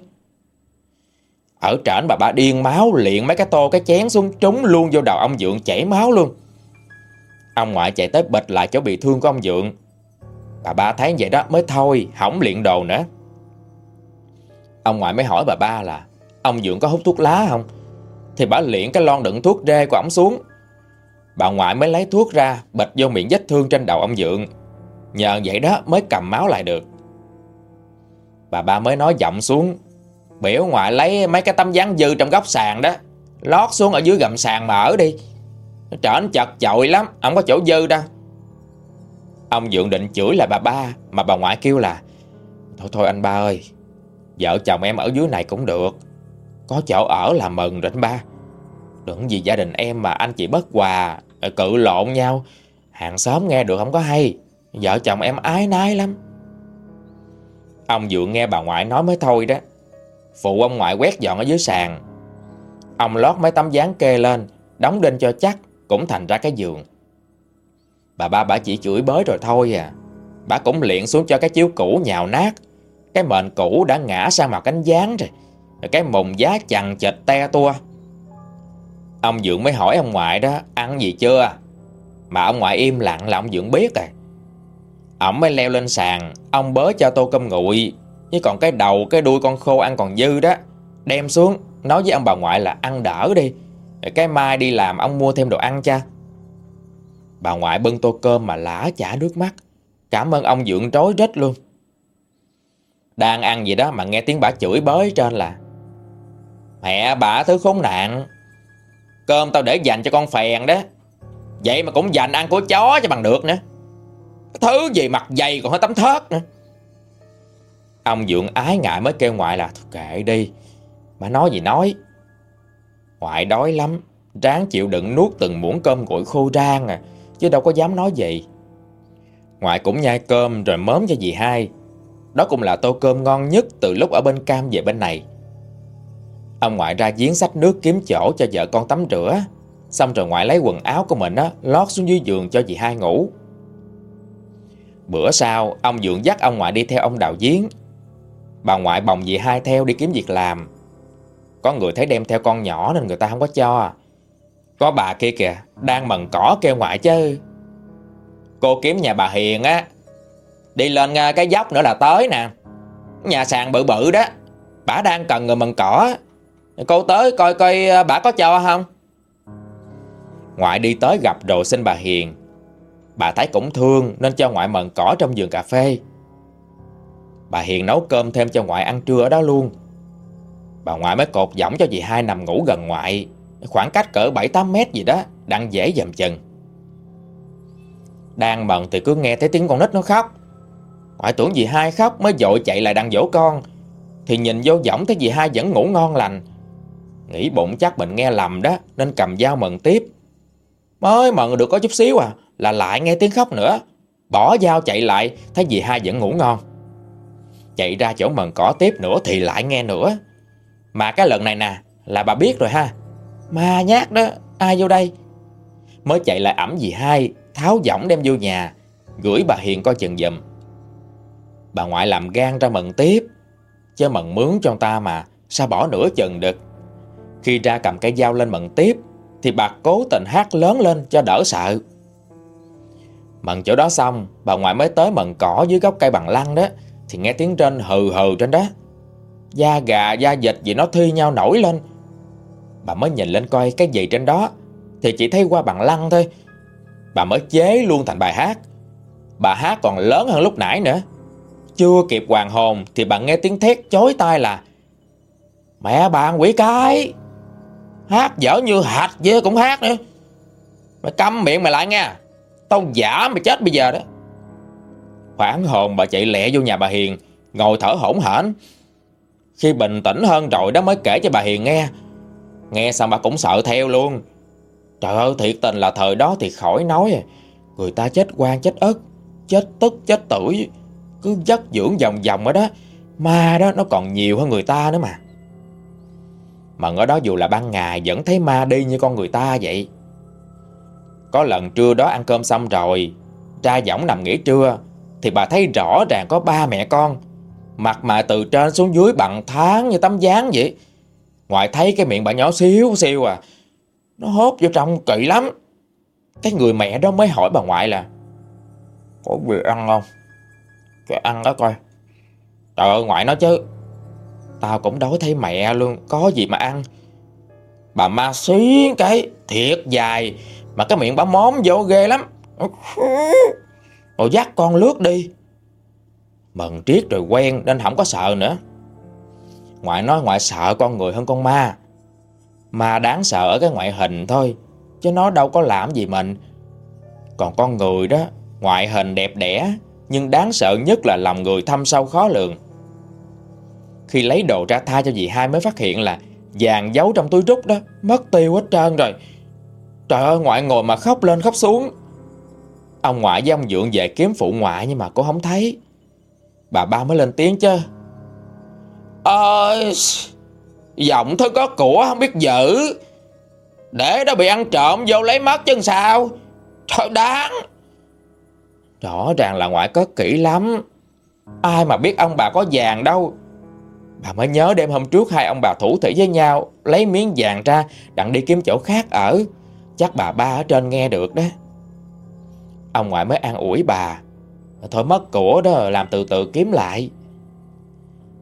S1: Ở trển bà bà điên máu liền mấy cái tô, cái chén xuống trúng luôn vô đầu ông Dượng chảy máu luôn. Ông ngoại chạy tới bịch lại chỗ bị thương của ông Dượng Bà ba thấy vậy đó, mới thôi, Hỏng liện đồ nữa. Ông ngoại mới hỏi bà ba là, Ông Dượng có hút thuốc lá không? Thì bà liễn cái lon đựng thuốc rê của ông xuống. Bà ngoại mới lấy thuốc ra, Bịch vô miệng vết thương trên đầu ông Dượng. Nhờ vậy đó mới cầm máu lại được. Bà ba mới nói giọng xuống, Biểu ngoại lấy mấy cái tấm dán dư trong góc sàn đó, Lót xuống ở dưới gầm sàn mà ở đi. Trở nên chật chội lắm Không có chỗ dư đâu. Ông Dượng định chửi là bà ba, Mà bà ngoại kêu là, Thôi thôi anh ba ơi Vợ chồng em ở dưới này cũng được. Có chỗ ở là mừng rồi anh ba. Đừng vì gia đình em mà anh chị bất hòa ờ, Cự lộn nhau. Hàng xóm nghe được không có hay. Vợ chồng em ái nái lắm. Ông Dượng nghe bà ngoại nói mới thôi đó. Phụ ông ngoại quét dọn ở dưới sàn. Ông lót mấy tấm dáng kê lên, Đóng đinh cho chắc, Cũng thành ra cái giường. Bà ba bà chỉ chửi bới rồi thôi à. Bà cũng liện xuống cho cái chiếu cũ nhào nát. Cái mệnh cũ đã ngã sang màu cánh gián rồi. Cái mùng giá chằng chệt te tua. Ông Dượng mới hỏi ông ngoại đó, Ăn gì chưa? Mà ông ngoại im lặng là ông Dượng biết rồi Ông mới leo lên sàn, Ông bớ cho tô cơm nguội. Chứ còn cái đầu, cái đuôi con khô ăn còn dư đó. Đem xuống, Nói với ông bà ngoại là ăn đỡ đi. Cái mai đi làm, ông mua thêm đồ ăn cha. Bà ngoại bưng tô cơm mà lã chả nước mắt. Cảm ơn ông dưỡng trối rết luôn. Đang ăn gì đó mà nghe tiếng bà chửi bới trên là, Mẹ bà thứ khốn nạn, Cơm tao để dành cho con phèn đó. Vậy mà cũng dành ăn của chó cho bằng được nữa. Thứ gì mặt dày còn hết tấm thớt nữa. Ông Dượng ái ngại mới kêu ngoại là Kệ đi, Bà nói gì nói. Ngoại đói lắm, Ráng chịu đựng nuốt từng muỗng cơm gội khô rang à Chứ đâu có dám nói gì. Ngoại cũng nhai cơm rồi mớm cho dì hai. Đó cũng là tô cơm ngon nhất Từ lúc ở bên Cam về bên này. Ông ngoại ra giếng sách nước kiếm chỗ cho vợ con tắm rửa. Xong rồi ngoại lấy quần áo của mình á, Lót xuống dưới giường cho dì hai ngủ. Bữa sau, Ông Dượng dắt ông ngoại đi theo ông đào giếng. Bà ngoại bồng dì hai theo đi kiếm việc làm. Có người thấy đem theo con nhỏ Nên người ta không có cho. Có bà kia kìa, Đang mần cỏ kêu ngoại chứ. Cô kiếm nhà bà Hiền á Đi lên à, cái dốc nữa là tới nè. Nhà sàn bự bự đó. Bà đang cần người mần cỏ. Cô tới coi coi bà có cho không? Ngoại đi tới gặp rồi xin bà Hiền. Bà thấy cũng thương Nên cho ngoại mần cỏ trong vườn cà phê. Bà Hiền nấu cơm thêm cho ngoại ăn trưa ở đó luôn. Bà ngoại mới cột giỏng cho dì hai nằm ngủ gần ngoại. Khoảng cách cỡ 7-8 mét gì đó, Đang dễ dầm chừng. Đang mần thì cứ nghe thấy tiếng con nít nó khóc. Ngoại tưởng dì hai khóc mới dội chạy lại đang dỗ con. Thì nhìn vô giỏng thấy dì hai vẫn ngủ ngon lành. Nghĩ bụng chắc mình nghe lầm đó, Nên cầm dao mần tiếp. Mới mần được có chút xíu à Là lại nghe tiếng khóc nữa. Bỏ dao chạy lại, Thấy dì hai vẫn ngủ ngon. Chạy ra chỗ mần cỏ tiếp nữa thì lại nghe nữa. Mà cái lần này nè, Là bà biết rồi ha. Ma nhát đó, Ai vô đây? Mới chạy lại ẩm dì hai, Tháo giỏng đem vô nhà, Gửi bà Hiền coi chừng giùm. Bà ngoại làm gan ra mận tiếp. Chứ mận mướn cho ta mà, Sao bỏ nửa chừng được? Khi ra cầm cái dao lên mận tiếp, Thì bà cố tình hát lớn lên cho đỡ sợ. Mận chỗ đó xong, Bà ngoại mới tới mận cỏ dưới gốc cây bằng lăng đó, Thì nghe tiếng trên hừ hừ trên đó. Da gà, da vịt gì nó thi nhau nổi lên. Bà mới nhìn lên coi cái gì trên đó, Thì chỉ thấy qua bằng lăng thôi. Bà mới chế luôn thành bài hát. Bà hát còn lớn hơn lúc nãy nữa. Chưa kịp hoàng hồn Thì bạn nghe tiếng thét chối tai là, Mẹ bạn quỷ cái, Hát dở như hạt dê cũng hát nữa. Mày câm miệng mày lại nha Tao giả mày chết bây giờ đó. Khoảng hồn bà chạy lẹ vô nhà bà Hiền, Ngồi thở hổn hển. Khi bình tĩnh hơn rồi đó mới kể cho bà Hiền nghe. Nghe xong bà cũng sợ theo luôn. Trời ơi, thiệt tình là thời đó thì khỏi nói, Người ta chết quan, chết ớt Chết tức, chết tuổi cứ dắt dưỡng vòng vòng ở đó. Ma đó, nó còn nhiều hơn người ta nữa mà. Mà ở đó dù là ban ngày, Vẫn thấy ma đi như con người ta vậy. Có lần trưa đó ăn cơm xong rồi, Ra võng nằm nghỉ trưa, Thì bà thấy rõ ràng có ba mẹ con. Mặt mà từ trên xuống dưới bằng tháng như tấm dáng vậy. Ngoài thấy cái miệng bà nhỏ xíu xíu à Nó hốt vô trong kỳ lắm. Cái người mẹ đó mới hỏi bà ngoại là, Có vừa ăn không? Cho ăn đó coi. Trời ơi, ngoại nói chứ. Tao cũng đói thấy mẹ luôn. Có gì mà ăn? Bà ma xuyến cái, thiệt dài. Mà cái miệng bà móm vô ghê lắm. *laughs* Rồi dắt con lướt đi. Mần triết rồi quen, nên không có sợ nữa. Ngoại nói ngoại sợ con người hơn con ma. Ma đáng sợ ở cái ngoại hình thôi, Chứ nó đâu có làm gì mình. Còn con người đó, Ngoại hình đẹp đẽ. Nhưng đáng sợ nhất là lòng người thâm sâu khó lường. Khi lấy đồ ra tha cho dì hai mới phát hiện là Vàng giấu trong túi rút đó, Mất tiêu hết trơn rồi. Trời ơi, ngoại ngồi mà khóc lên khóc xuống. Ông ngoại với ông dượng về kiếm phụ ngoại Nhưng mà cô không thấy. Bà ba mới lên tiếng chứ. Ơi Giọng thôi có của không biết giữ Để đó bị ăn trộm, vô lấy mất chứ sao? Thôi đáng. Rõ ràng là ngoại có kỹ lắm. Ai mà biết ông bà có vàng đâu. Bà mới nhớ đêm hôm trước hai ông bà thủ thể với nhau, Lấy miếng vàng ra, Đặng đi kiếm chỗ khác ở. Chắc bà ba ở trên nghe được đó. Ông ngoại mới an ủi bà. Thôi mất của đó, làm từ từ kiếm lại.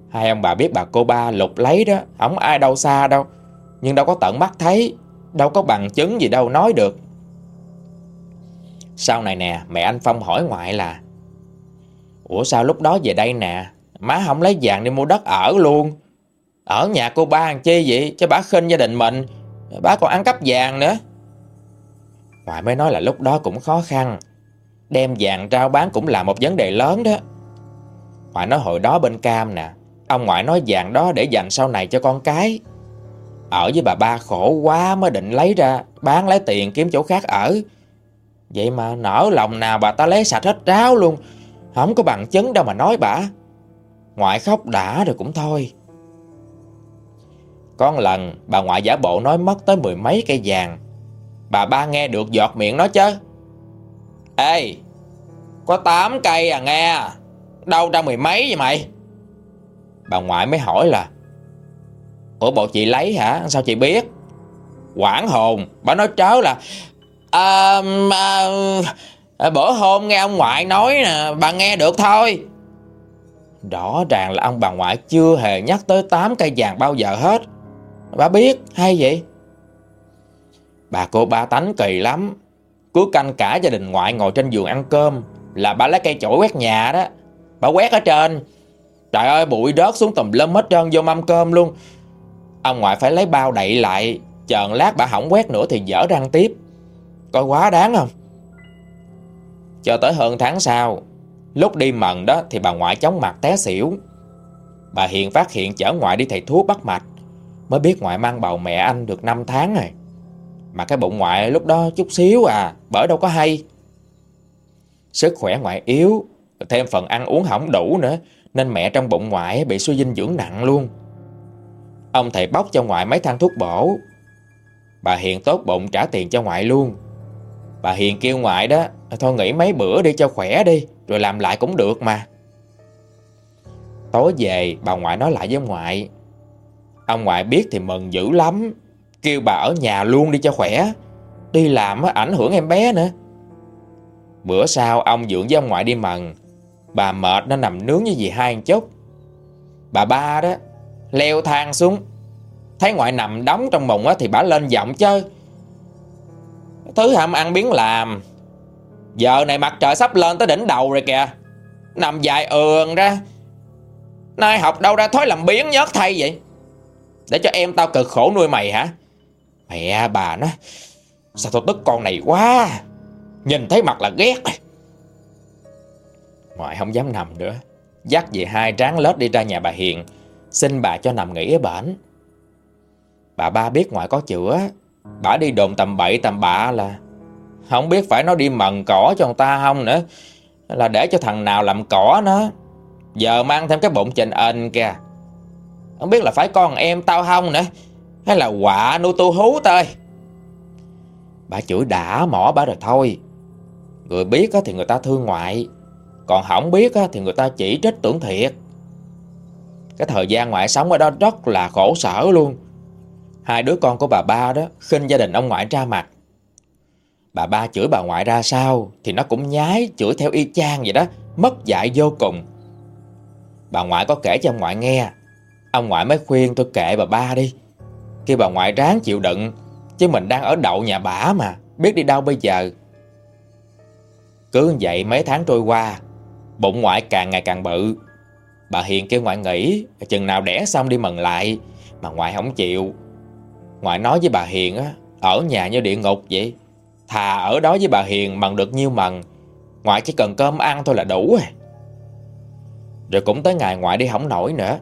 S1: Hai ông bà biết bà cô ba lục lấy đó, Không ai đâu xa đâu. Nhưng đâu có tận mắt thấy, Đâu có bằng chứng gì đâu nói được. Sau này nè, Mẹ anh Phong hỏi ngoại là, Ủa sao lúc đó về đây nè? Má không lấy vàng đi mua đất ở luôn. Ở nhà cô ba hàng chi vậy? Cho bà khinh gia đình mình. Bà còn ăn cắp vàng nữa. Ngoại mới nói là lúc đó cũng khó khăn. Đem vàng trao bán cũng là một vấn đề lớn đó. Ngoại nói hồi đó bên Cam nè, Ông ngoại nói vàng đó để dành sau này cho con cái. Ở với bà ba khổ quá mới định lấy ra, Bán lấy tiền kiếm chỗ khác ở. Vậy mà nở lòng nào bà ta lấy sạch hết ráo luôn. Không có bằng chứng đâu mà nói bà. Ngoại khóc đã rồi cũng thôi. Con lần, bà ngoại giả bộ nói mất tới mười mấy cây vàng. Bà ba nghe được giọt miệng nó chứ. Ê, Có tám cây à nghe. Đâu ra mười mấy vậy mày? Bà ngoại mới hỏi là, Ủa, bộ chị lấy hả? Sao chị biết? Quảng hồn, Bà nói trớ là à, à, Bữa hôm nghe ông ngoại nói nè Bà nghe được thôi. Rõ ràng là ông bà ngoại chưa hề nhắc tới tám cây vàng bao giờ hết. Bà biết hay vậy? Bà cô ba tánh kỳ lắm. Cứ canh cả gia đình ngoại ngồi trên giường ăn cơm Là bà lấy cây chổi quét nhà đó. Bà quét ở trên. Trời ơi bụi rớt xuống tùm lum hết trơn vô mâm cơm luôn. Ông ngoại phải lấy bao đậy lại Chờ lát bà hỏng quét nữa thì dở răng tiếp. Coi quá đáng không? Cho tới hơn tháng sau, Lúc đi mần đó thì bà ngoại chóng mặt té xỉu. Bà Hiền phát hiện chở ngoại đi thầy thuốc bắt mạch, Mới biết ngoại mang bầu mẹ anh được 5 tháng rồi. Mà cái bụng ngoại lúc đó chút xíu à Bởi đâu có hay. Sức khỏe ngoại yếu, Thêm phần ăn uống không đủ nữa, Nên mẹ trong bụng ngoại bị suy dinh dưỡng nặng luôn. Ông thầy bóc cho ngoại mấy thang thuốc bổ. Bà Hiền tốt bụng trả tiền cho ngoại luôn. Bà Hiền kêu ngoại đó, Thôi nghỉ mấy bữa đi cho khỏe đi, Rồi làm lại cũng được mà. Tối về, bà ngoại nói lại với ngoại. Ông ngoại biết thì mừng dữ lắm, Kêu bà ở nhà luôn đi cho khỏe, Đi làm ảnh hưởng em bé nữa. Bữa sau, ông dưỡng với ông ngoại đi mần, Bà mệt nó nằm nướng với dì hai chút. Bà ba đó, Leo thang xuống, Thấy ngoại nằm đóng trong mùng thì bà lên giọng chơi Thứ ham ăn biến làm. Giờ này mặt trời sắp lên tới đỉnh đầu rồi kìa. Nằm dài ườn ra. Nay học đâu ra thói làm biến nhớt thay vậy? Để cho em tao cực khổ nuôi mày hả? Mẹ bà nó, Sao tôi tức con này quá? Nhìn thấy mặt là ghét. Ngoại không dám nằm nữa, Dắt về hai tráng lết đi ra nhà bà Hiền, Xin bà cho nằm nghỉ ở bển. Bà ba biết ngoại có chữa Bà đi đồn tầm bậy tầm bạ là Không biết phải nó đi mần cỏ cho người ta không nữa. Là để cho thằng nào làm cỏ nó. Giờ mang thêm cái bụng trình ên kìa. Không biết là phải con em tao không nữa, Hay là quạ nuôi tu hú tơi. Bà chửi đã mỏ bà rồi thôi. Người biết thì người ta thương ngoại, Còn không biết thì người ta chỉ trích tưởng thiệt. Cái thời gian ngoại sống ở đó rất là khổ sở luôn. Hai đứa con của bà ba đó khinh gia đình ông ngoại ra mặt. Bà ba chửi bà ngoại ra sao thì nó cũng nhái chửi theo y chang vậy đó, mất dạy vô cùng. Bà ngoại có kể cho ông ngoại nghe, ông ngoại mới khuyên tôi kệ bà ba đi. Khi bà ngoại ráng chịu đựng, chứ mình đang ở đậu nhà bả mà, biết đi đâu bây giờ. Cứ vậy mấy tháng trôi qua, bụng ngoại càng ngày càng bự. Bà Hiền kêu ngoại nghỉ, chừng nào đẻ xong đi mần lại, mà ngoại không chịu, Ngoại nói với bà Hiền á, Ở nhà như địa ngục vậy. Thà ở đó với bà Hiền mần được nhiêu mần. Ngoại chỉ cần cơm ăn thôi là đủ rồi Rồi cũng tới ngày ngoại đi không nổi nữa.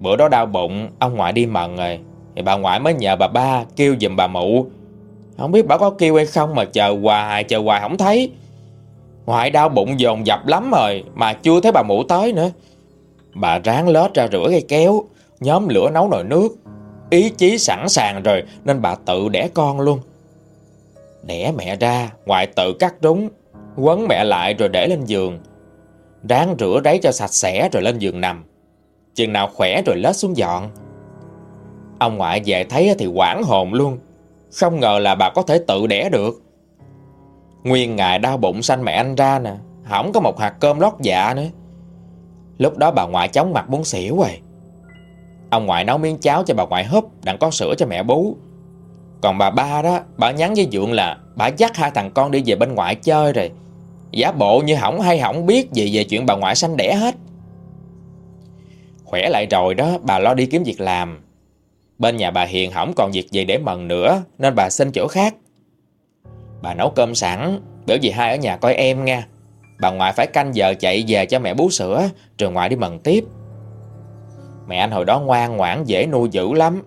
S1: Bữa đó đau bụng, Ông ngoại đi mần rồi. Thì bà ngoại mới nhờ bà ba kêu giùm bà mụ. Không biết bà có kêu hay không Mà chờ hoài chờ hoài không thấy. Ngoại đau bụng dồn dập lắm rồi, Mà chưa thấy bà mụ tới nữa. Bà ráng lết ra rửa cây kéo, Nhóm lửa nấu nồi nước. Ý chí sẵn sàng rồi, Nên bà tự đẻ con luôn. Đẻ mẹ ra, Ngoại tự cắt rúng, Quấn mẹ lại rồi để lên giường. Ráng rửa ráy cho sạch sẽ rồi lên giường nằm. Chừng nào khỏe rồi lết xuống dọn. Ông ngoại về thấy thì quảng hồn luôn. Không ngờ là bà có thể tự đẻ được. Nguyên ngày đau bụng sanh mẹ anh ra nè, Không có một hạt cơm lót dạ nữa. Lúc đó bà ngoại chóng mặt muốn xỉu rồi. Ông ngoại nấu miếng cháo cho bà ngoại húp, Đặng có sữa cho mẹ bú. Còn bà ba đó, Bà nhắn với Dượng là, Bà dắt hai thằng con đi về bên ngoại chơi rồi. Giả bộ như hỏng hay hỏng biết gì về chuyện bà ngoại sanh đẻ hết. Khỏe lại rồi đó, Bà lo đi kiếm việc làm. Bên nhà bà Hiền hỏng còn việc gì để mần nữa, Nên bà xin chỗ khác. Bà nấu cơm sẵn Biểu dì hai ở nhà coi em nha. Bà ngoại phải canh giờ chạy về cho mẹ bú sữa, Rồi ngoại đi mần tiếp. Mẹ anh hồi đó ngoan ngoãn, dễ nuôi dữ lắm.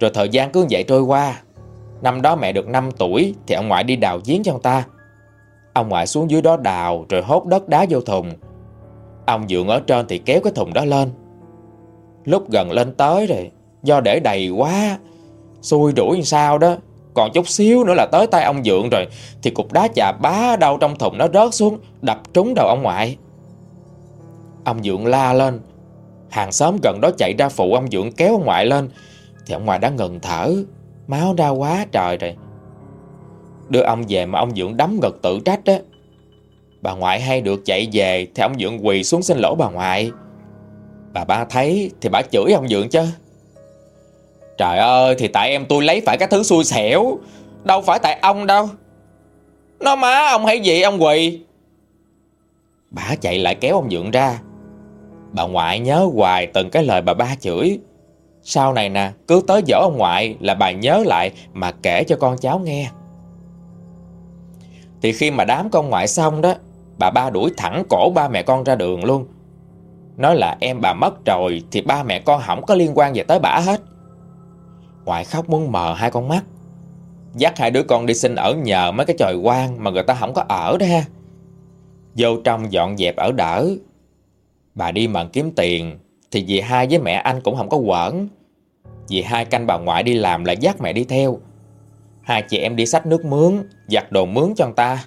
S1: Rồi thời gian cứ vậy trôi qua. Năm đó mẹ được 5 tuổi Thì ông ngoại đi đào giếng cho ông ta. Ông ngoại xuống dưới đó đào Rồi hốt đất đá vô thùng. Ông dượng ở trên thì kéo cái thùng đó lên. Lúc gần lên tới rồi, Do để đầy quá, Xui đuổi sao đó. Còn chút xíu nữa là tới tay ông dượng rồi, Thì cục đá chà bá đâu trong thùng nó rớt xuống, Đập trúng đầu ông ngoại. Ông dượng la lên Hàng xóm gần đó chạy ra phụ ông Dưỡng kéo ông ngoại lên. Thì ông ngoại đã ngừng thở, Máu đau quá trời rồi. Đưa ông về mà ông Dưỡng đấm ngực tự trách á. Bà ngoại hay được chạy về Thì ông Dưỡng quỳ xuống xin lỗi bà ngoại. Bà ba thấy Thì bà chửi ông Dưỡng chứ. Trời ơi, thì tại em tôi lấy phải cái thứ xui xẻo. Đâu phải tại ông đâu. Nó má ông hay gì ông quỳ? Bà chạy lại kéo ông Dưỡng ra. Bà ngoại nhớ hoài từng cái lời bà ba chửi. Sau này nè, Cứ tới dỗ ông ngoại là bà nhớ lại Mà kể cho con cháu nghe. Thì khi mà đám con ngoại xong đó, Bà ba đuổi thẳng cổ ba mẹ con ra đường luôn. Nói là em bà mất rồi Thì ba mẹ con không có liên quan gì tới bà hết. Ngoại khóc muốn mờ hai con mắt. Dắt hai đứa con đi xin ở nhờ mấy cái tròi quan Mà người ta không có ở đó ha. Vô trong dọn dẹp ở đỡ Bà đi mận kiếm tiền, Thì dì hai với mẹ anh cũng không có quẩn. Dì hai canh bà ngoại đi làm lại dắt mẹ đi theo. Hai chị em đi sách nước mướn, Giặt đồ mướn cho người ta.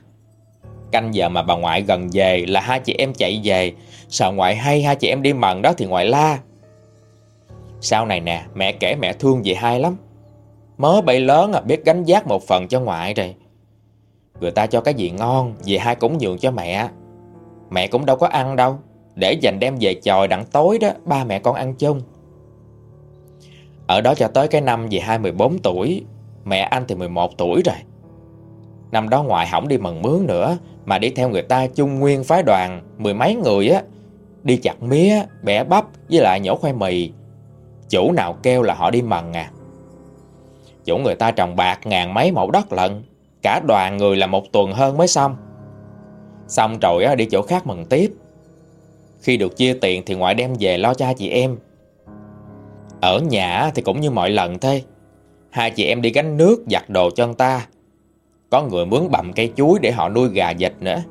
S1: Canh giờ mà bà ngoại gần về Là hai chị em chạy về. Sợ ngoại hay hai chị em đi mận đó thì ngoại la. Sau này nè, Mẹ kể mẹ thương dì hai lắm. Mớ bậy lớn à biết gánh giác một phần cho ngoại rồi. Người ta cho cái gì ngon, Dì hai cũng nhường cho mẹ. Mẹ cũng đâu có ăn đâu để dành đem về chòi đặng tối đó Ba mẹ con ăn chung. Ở đó cho tới cái năm về hai 14 tuổi Mẹ anh thì 11 tuổi rồi. Năm đó ngoại hỏng đi mần mướn nữa Mà đi theo người ta chung nguyên phái đoàn Mười mấy người á Đi chặt mía, bẻ bắp Với lại nhổ khoai mì. Chủ nào kêu là họ đi mần à. Chủ người ta trồng bạc ngàn mấy mẫu đất lận Cả đoàn người là một tuần hơn mới xong. Xong rồi á, đi chỗ khác mừng tiếp khi được chia tiền thì ngoại đem về lo cho hai chị em. Ở nhà thì cũng như mọi lần thế Hai chị em đi gánh nước, giặt đồ cho anh ta. Có người mướn bầm cây chuối để họ nuôi gà vịt nữa.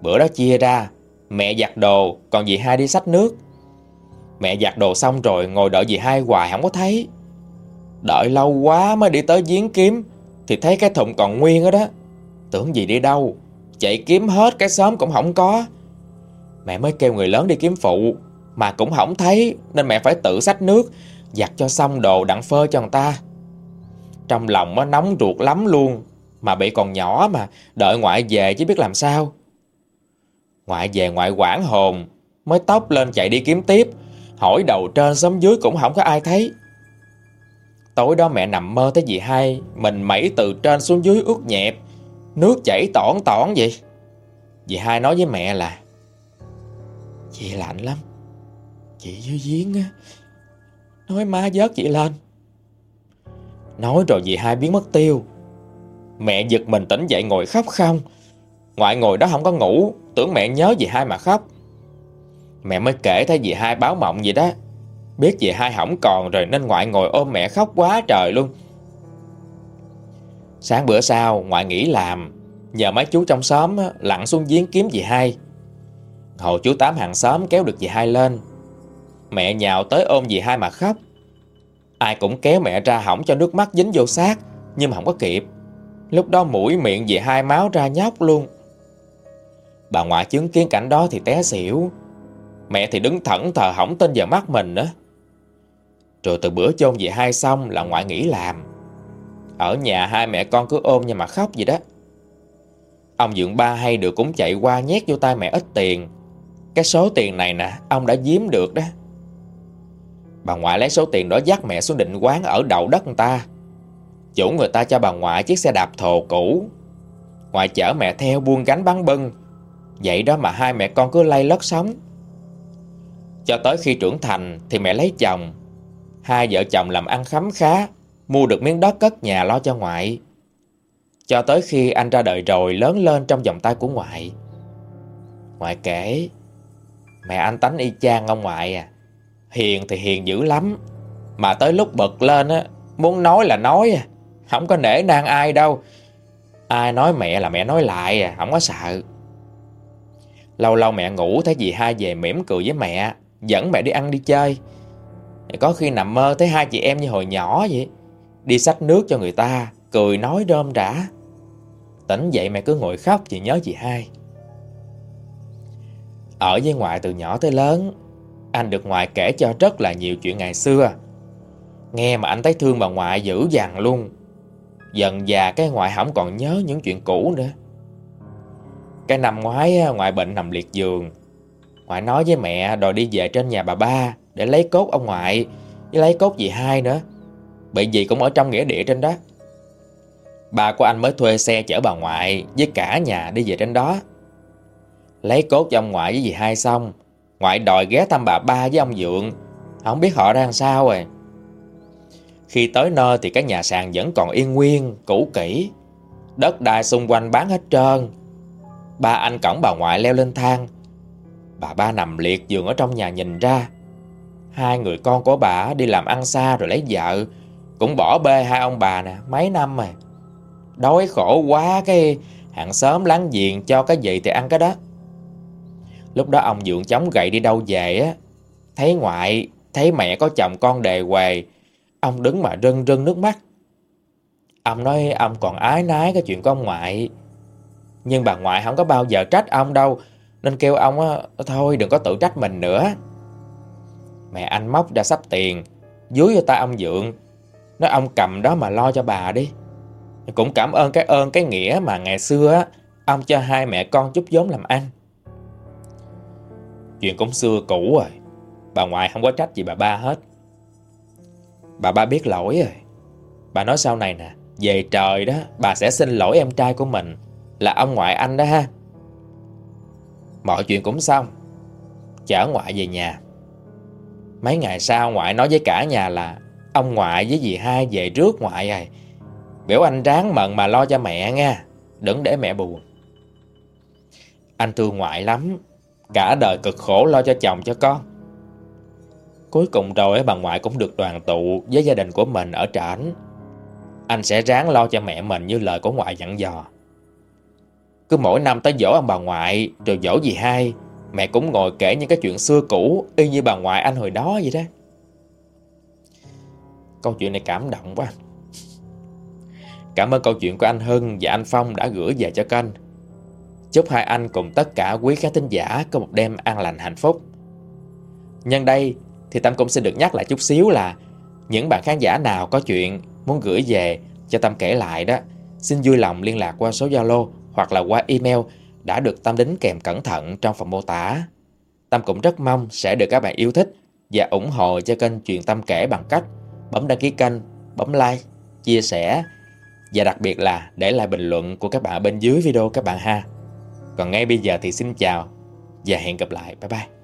S1: Bữa đó chia ra, Mẹ giặt đồ, Còn dì hai đi xách nước. Mẹ giặt đồ xong rồi ngồi đợi dì hai hoài không có thấy. Đợi lâu quá mới đi tới giếng kiếm, Thì thấy cái thùng còn nguyên ở đó. Tưởng gì đi đâu, Chạy kiếm hết cái xóm cũng không có. Mẹ mới kêu người lớn đi kiếm phụ, Mà cũng không thấy, Nên mẹ phải tự xách nước, Giặt cho xong đồ đặng phơ cho người ta. Trong lòng nó nóng ruột lắm luôn, Mà bị còn nhỏ mà Đợi ngoại về chứ biết làm sao. Ngoại về ngoại quảng hồn, Mới tóc lên chạy đi kiếm tiếp, Hỏi đầu trên xóm dưới cũng không có ai thấy. Tối đó mẹ nằm mơ thấy dì hai, Mình mẩy từ trên xuống dưới ướt nhẹp, Nước chảy tỏn tỏn vậy. Dì hai nói với mẹ là Chị lạnh lắm. Chị dưới giếng á, Nói má vớt chị lên. Nói rồi dì hai biến mất tiêu. Mẹ giật mình tỉnh dậy ngồi khóc không. Ngoại ngồi đó không có ngủ, Tưởng mẹ nhớ dì hai mà khóc. Mẹ mới kể thấy dì hai báo mộng vậy đó. Biết dì hai hỏng còn rồi nên ngoại ngồi ôm mẹ khóc quá trời luôn. Sáng bữa sau, ngoại nghỉ làm. Nhờ mấy chú trong xóm lặn xuống giếng kiếm dì hai. Hồ chú Tám hàng xóm kéo được dì hai lên. Mẹ nhào tới ôm dì hai mà khóc. Ai cũng kéo mẹ ra hỏng cho nước mắt dính vô xác, Nhưng mà không có kịp. Lúc đó mũi miệng dì hai máu ra nhóc luôn. Bà ngoại chứng kiến cảnh đó thì té xỉu. Mẹ thì đứng thẫn thờ hỏng tin vào mắt mình á. Rồi từ bữa chôn dì hai xong là ngoại nghỉ làm. Ở nhà hai mẹ con cứ ôm nhau mà khóc vậy đó. Ông Dượng Ba hay được cũng chạy qua nhét vô tay mẹ ít tiền. Cái số tiền này nè, Ông đã giếm được đó. Bà ngoại lấy số tiền đó dắt mẹ xuống định quán Ở đầu đất người ta. Chủ người ta cho bà ngoại chiếc xe đạp thồ cũ. Ngoại chở mẹ theo buông gánh bắn bưng. Vậy đó mà hai mẹ con cứ lay lất sống. Cho tới khi trưởng thành Thì mẹ lấy chồng. Hai vợ chồng làm ăn khấm khá, Mua được miếng đất cất nhà lo cho ngoại. Cho tới khi anh ra đời rồi Lớn lên trong vòng tay của ngoại. Ngoại kể Mẹ anh tánh y chang ông ngoại à. Hiền thì hiền dữ lắm. Mà tới lúc bật lên á, Muốn nói là nói à. Không có nể nang ai đâu. Ai nói mẹ là mẹ nói lại à Không có sợ. Lâu lâu mẹ ngủ thấy dì hai về mỉm cười với mẹ, Dẫn mẹ đi ăn đi chơi. Có khi nằm mơ thấy hai chị em như hồi nhỏ vậy. Đi xách nước cho người ta, Cười nói đơm đã Tỉnh dậy mẹ cứ ngồi khóc vì nhớ chị hai. Ở với ngoại từ nhỏ tới lớn. Anh được ngoại kể cho rất là nhiều chuyện ngày xưa. Nghe mà anh thấy thương bà ngoại dữ dằn luôn. Dần già cái ngoại không còn nhớ những chuyện cũ nữa. Cái năm ngoái ngoại bệnh nằm liệt giường. Ngoại nói với mẹ đòi đi về trên nhà bà ba Để lấy cốt ông ngoại, Với lấy cốt dì hai nữa. Bị gì cũng ở trong nghĩa địa trên đó. Bà của anh mới thuê xe chở bà ngoại Với cả nhà đi về trên đó. Lấy cốt cho ông ngoại với dì hai xong. Ngoại đòi ghé thăm bà ba với ông Dượng Không biết họ đang sao rồi. Khi tới nơi thì cái nhà sàn vẫn còn yên nguyên, cũ kỹ. Đất đai xung quanh bán hết trơn. Ba anh cổng bà ngoại leo lên thang. Bà ba nằm liệt giường ở trong nhà nhìn ra. Hai người con của bà đi làm ăn xa rồi lấy vợ. Cũng bỏ bê hai ông bà nè Mấy năm rồi Đói khổ quá cái hàng xóm láng giềng cho cái gì thì ăn cái đó. Lúc đó ông dượng chống gậy đi đâu về á? Thấy ngoại, Thấy mẹ có chồng con đề quề, Ông đứng mà rưng rưng nước mắt. Ông nói ông còn ái nái cái chuyện của ông ngoại. Nhưng bà ngoại không có bao giờ trách ông đâu, Nên kêu ông á, Thôi đừng có tự trách mình nữa. Mẹ anh móc ra sắp tiền, Dúi vô tay ông dượng, Nói ông cầm đó mà lo cho bà đi. Cũng cảm ơn cái ơn cái nghĩa mà ngày xưa á, Ông cho hai mẹ con chút vốn làm ăn. Chuyện cũng xưa cũ rồi. Bà ngoại không có trách gì bà ba hết. Bà ba biết lỗi rồi. Bà nói sau này nè, Về trời đó, Bà sẽ xin lỗi em trai của mình. Là ông ngoại anh đó ha. Mọi chuyện cũng xong. Chở ngoại về nhà. Mấy ngày sau ngoại nói với cả nhà là, Ông ngoại với dì hai về trước ngoại rồi. Biểu anh ráng mận mà lo cho mẹ nha. Đừng để mẹ buồn. Anh thương ngoại lắm. Cả đời cực khổ lo cho chồng, cho con. Cuối cùng rồi bà ngoại cũng được đoàn tụ Với gia đình của mình ở Trảnh Anh sẽ ráng lo cho mẹ mình Như lời của ngoại dặn dò. Cứ mỗi năm tới dỗ ông bà ngoại, Rồi dỗ dì hai, Mẹ cũng ngồi kể những cái chuyện xưa cũ, Y như bà ngoại anh hồi đó vậy đó. Câu chuyện này cảm động quá. Cảm ơn câu chuyện của anh Hưng và anh Phong đã gửi về cho kênh. Chúc hai anh cùng tất cả quý khán thính giả có một đêm an lành hạnh phúc. Nhân đây thì Tâm cũng xin được nhắc lại chút xíu là những bạn khán giả nào có chuyện muốn gửi về cho Tâm kể lại đó, xin vui lòng liên lạc qua số Zalo hoặc là qua email đã được Tâm đính kèm cẩn thận trong phần mô tả. Tâm cũng rất mong sẽ được các bạn yêu thích và ủng hộ cho kênh Chuyện Tâm kể bằng cách bấm đăng ký kênh, bấm like, chia sẻ và đặc biệt là để lại bình luận của các bạn bên dưới video các bạn ha. Còn ngay bây giờ thì xin chào và hẹn gặp lại. Bye bye.